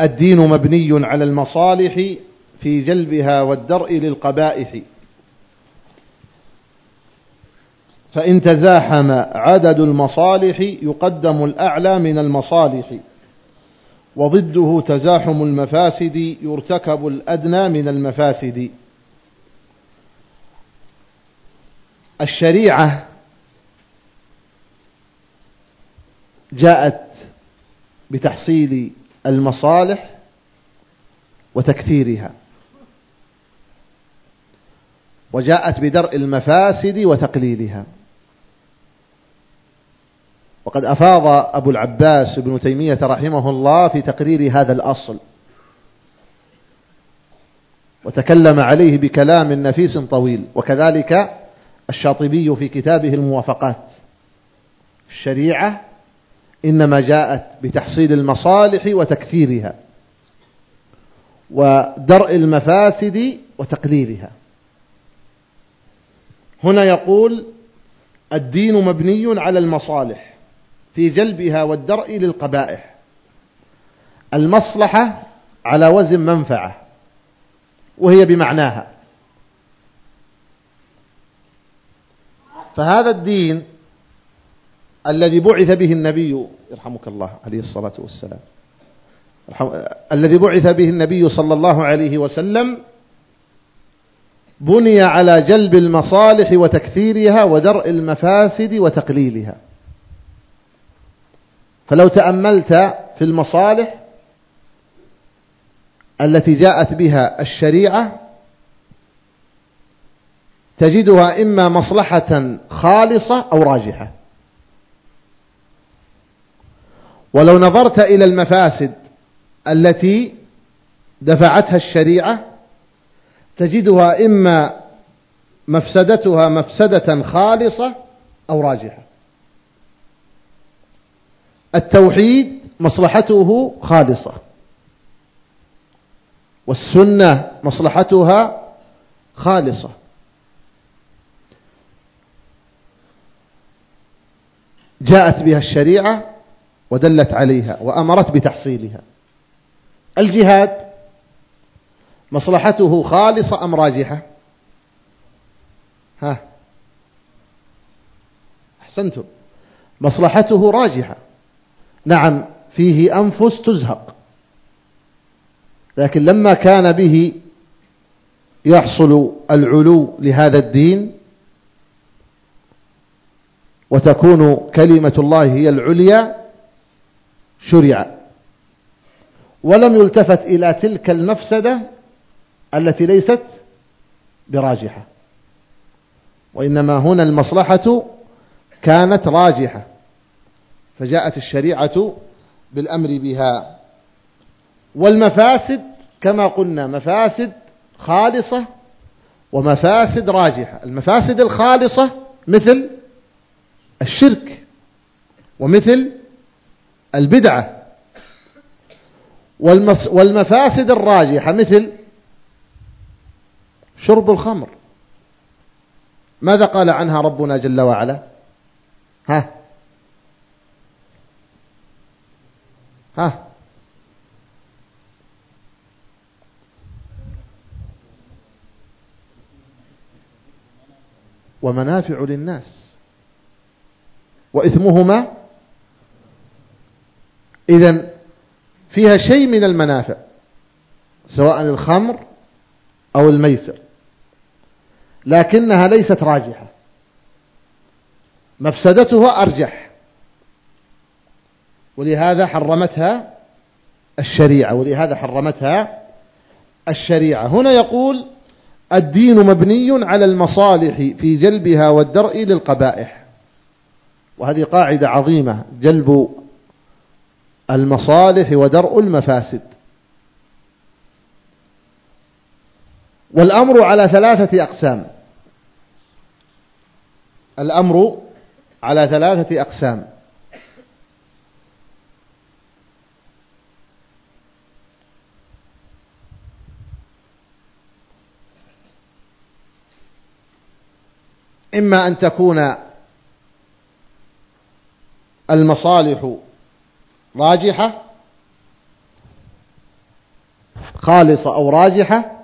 الدين مبني على المصالح في جلبها والدرء للقبائح. فإن تزاحم عدد المصالح يقدم الأعلى من المصالح وضده تزاحم المفاسد يرتكب الأدنى من المفاسد. الشريعة جاءت بتحصيل المصالح وتكثيرها. وجاءت بدرء المفاسد وتقليلها. وقد أفاض أبو العباس ابن تيمية رحمه الله في تقرير هذا الأصل. وتكلم عليه بكلام نفيس طويل. وكذلك الشاطبي في كتابه الموافقات. الشريعة إنما جاءت بتحصيل المصالح وتكثيرها ودرء المفاسد وتقليلها. هنا يقول الدين مبني على المصالح في جلبها والدرء للقبائح. المصلحة على وزن منفعة وهي بمعناها. فهذا الدين الذي بعث به النبي يرحمك الله عليه الصلاة والسلام. الذي بعث به النبي صلى الله عليه وسلم بني على جلب المصالح وتكثيرها ودرء المفاسد وتقليلها. فلو تأملت في المصالح التي جاءت بها الشريعة تجدها إما مصلحة خالصة أو راجحة. ولو نظرت إلى المفاسد التي دفعتها الشريعة تجدها إما مفسدتها مفسدة خالصة أو راجحة. التوحيد مصلحته خالصة. والسنة مصلحتها خالصة. جاءت بها الشريعة ودلت عليها وأمرت بتحصيلها. الجهاد مصلحته خالصة أم راجحة؟ ها. أحسنتم. مصلحته راجحة. نعم فيه أنفس تزهق. لكن لما كان به يحصل العلو لهذا الدين وتكون كلمة الله هي العليا شرع. ولم يلتفت إلى تلك المفسدة التي ليست براجحة. وإنما هنا المصلحة كانت راجحة. فجاءت الشريعة بالأمر بها. والمفاسد كما قلنا مفاسد خالصة ومفاسد راجحة. المفاسد الخالصة مثل الشرك ومثل البدعة والمفاسد الراجحة مثل شرب الخمر. ماذا قال عنها ربنا جل وعلا؟ ها؟ ها؟ ومنافع للناس. وإثمهما إذا فيها شيء من المنافع سواء الخمر أو الميسر لكنها ليست راجحة. مفسدتها أرجح ولهذا حرمتها الشريعة ولهذا حرمتها الشريعة. هنا يقول الدين مبني على المصالح في جلبها والدرء للقبائح وهذه قاعدة عظيمة جلب المصالح ودرء المفاسد. والأمر على ثلاثة أقسام. الأمر على ثلاثة أقسام. إما أن تكون المصالح راجحة؟ خالصة أو راجحة؟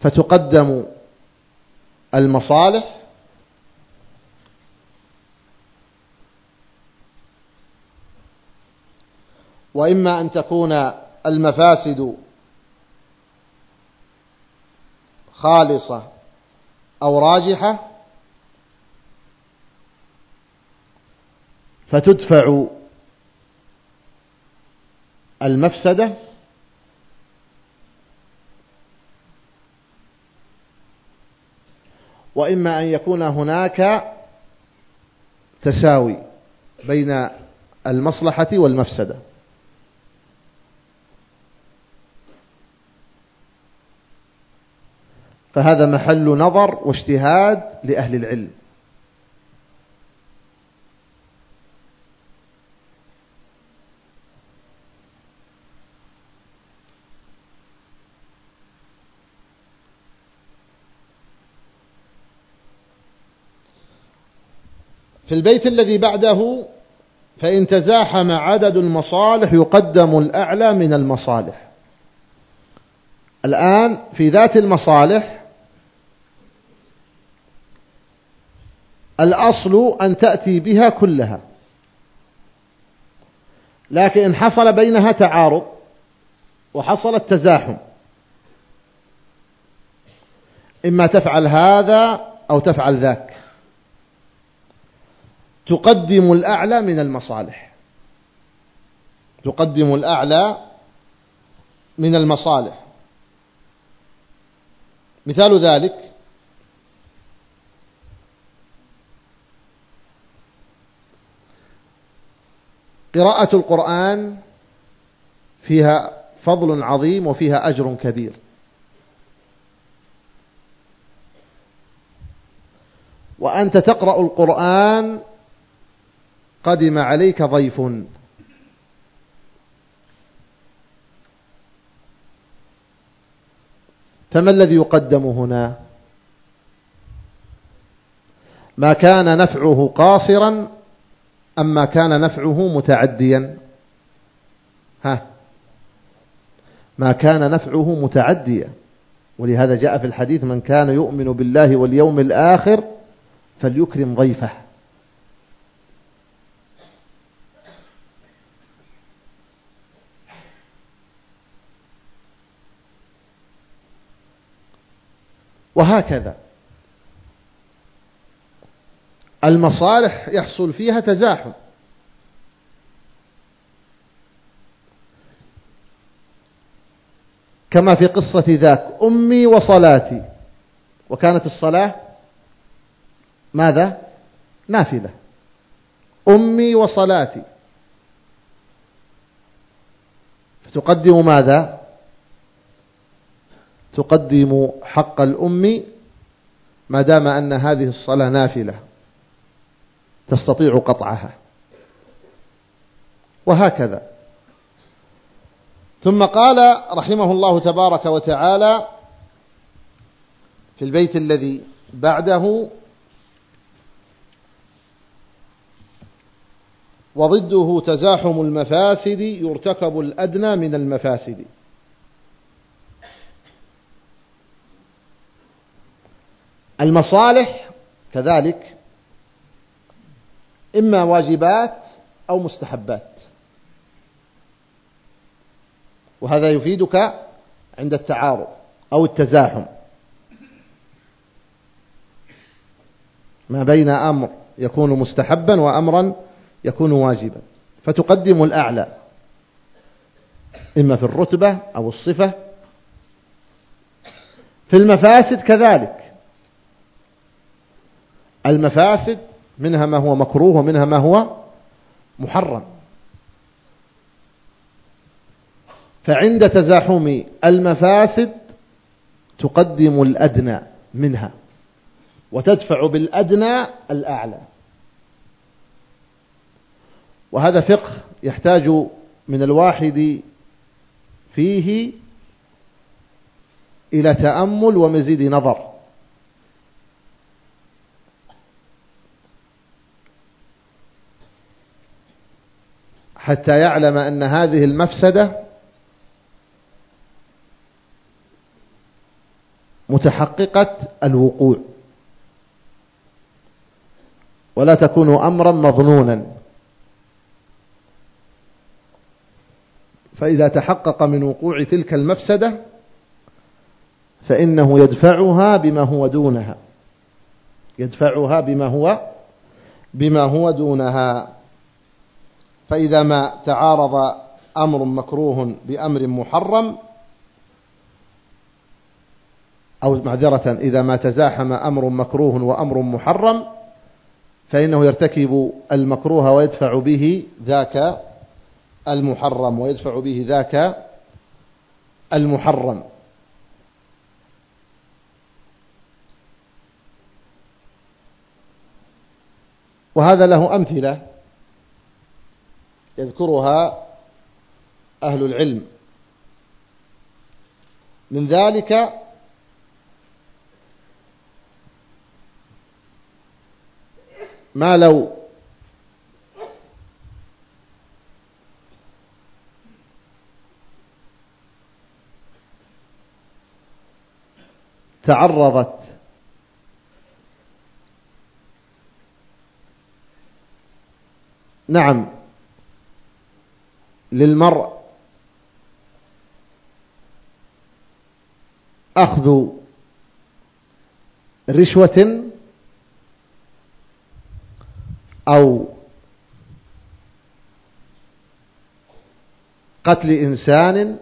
فتقدم المصالح؟ وإما أن تكون المفاسد خالصة أو راجحة؟ فتدفع المفسدة وإما أن يكون هناك تساوي بين المصلحة والمفسدة. فهذا محل نظر واجتهاد لأهل العلم. في البيت الذي بعده فإن تزاحم عدد المصالح يقدم الأعلى من المصالح. الآن في ذات المصالح الأصل أن تأتي بها كلها. لكن إن حصل بينها تعارض وحصل التزاحم. إما تفعل هذا أو تفعل ذاك. تقدم الأعلى من المصالح. تقدم الأعلى من المصالح. مثال ذلك قراءة القرآن فيها فضل عظيم وفيها أجر كبير. وأنت تقرأ القرآن قدم عليك ضيف. فما الذي يقدم هنا؟ ما كان نفعه قاصرا أما كان نفعه متعديا؟ ها. ما كان نفعه متعديا. ولهذا جاء في الحديث من كان يؤمن بالله واليوم الآخر فليكرم ضيفه. وهكذا. المصالح يحصل فيها تزاحم. كما في قصة ذاك أمي وصلاتي. وكانت الصلاة ماذا؟ نافلة. أمي وصلاتي. فتقدم ماذا؟ تقدم حق الأم ما دام أن هذه الصلاة نافلة تستطيع قطعها. وهكذا. ثم قال رحمه الله تبارك وتعالى في البيت الذي بعده وضده تزاحم المفاسد يرتكب الأدنى من المفاسد. المصالح كذلك إما واجبات أو مستحبات. وهذا يفيدك عند التعارض أو التزاحم. ما بين أمر يكون مستحبا وأمرا يكون واجبا. فتقدم الأعلى إما في الرتبة أو الصفة. في المفاسد كذلك المفاسد منها ما هو مكروه ومنها ما هو محرم. فعند تزاحم المفاسد تقدم الأدنى منها وتدفع بالأدنى الأعلى. وهذا فقه يحتاج من الواحد فيه إلى تأمل ومزيد نظر. حتى يعلم أن هذه المفسدة متحققة الوقوع. ولا تكون أمرا مظنونا. فإذا تحقق من وقوع تلك المفسدة فإنه يدفعها بما هو دونها. يدفعها بما هو بما هو دونها. فإذا ما تعارض أمر مكروه بأمر محرم أو معذرة إذا ما تزاحم أمر مكروه وأمر محرم فإنه يرتكب المكروه ويدفع به ذاك المحرم ويدفع به ذاك المحرم. وهذا له أمثلة. يذكرها أهل العلم. من ذلك ما لو تعرضت نعم للمرء. أخذ رشوة أو قتل إنسان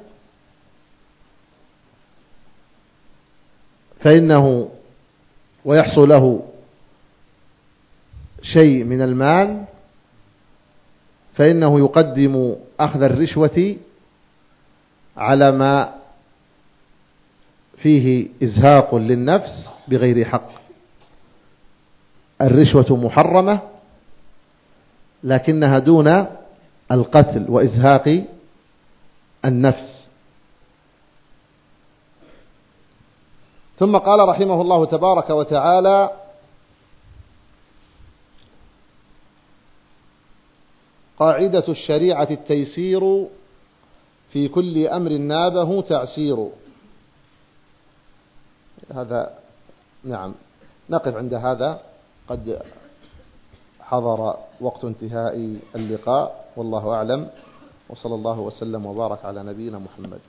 فإنه ويحصل له شيء من المال فإنه يقدم أخذ الرشوة على ما فيه إزهاق للنفس بغير حق. الرشوة محرمة لكنها دون القتل وإزهاق النفس. ثم قال رحمه الله تبارك وتعالى قاعدة الشريعة التيسير في كل أمر نابه تعسير. هذا نعم نقف عند هذا. قد حضر وقت انتهاء اللقاء والله أعلم. وصلى الله وسلم وبارك على نبينا محمد.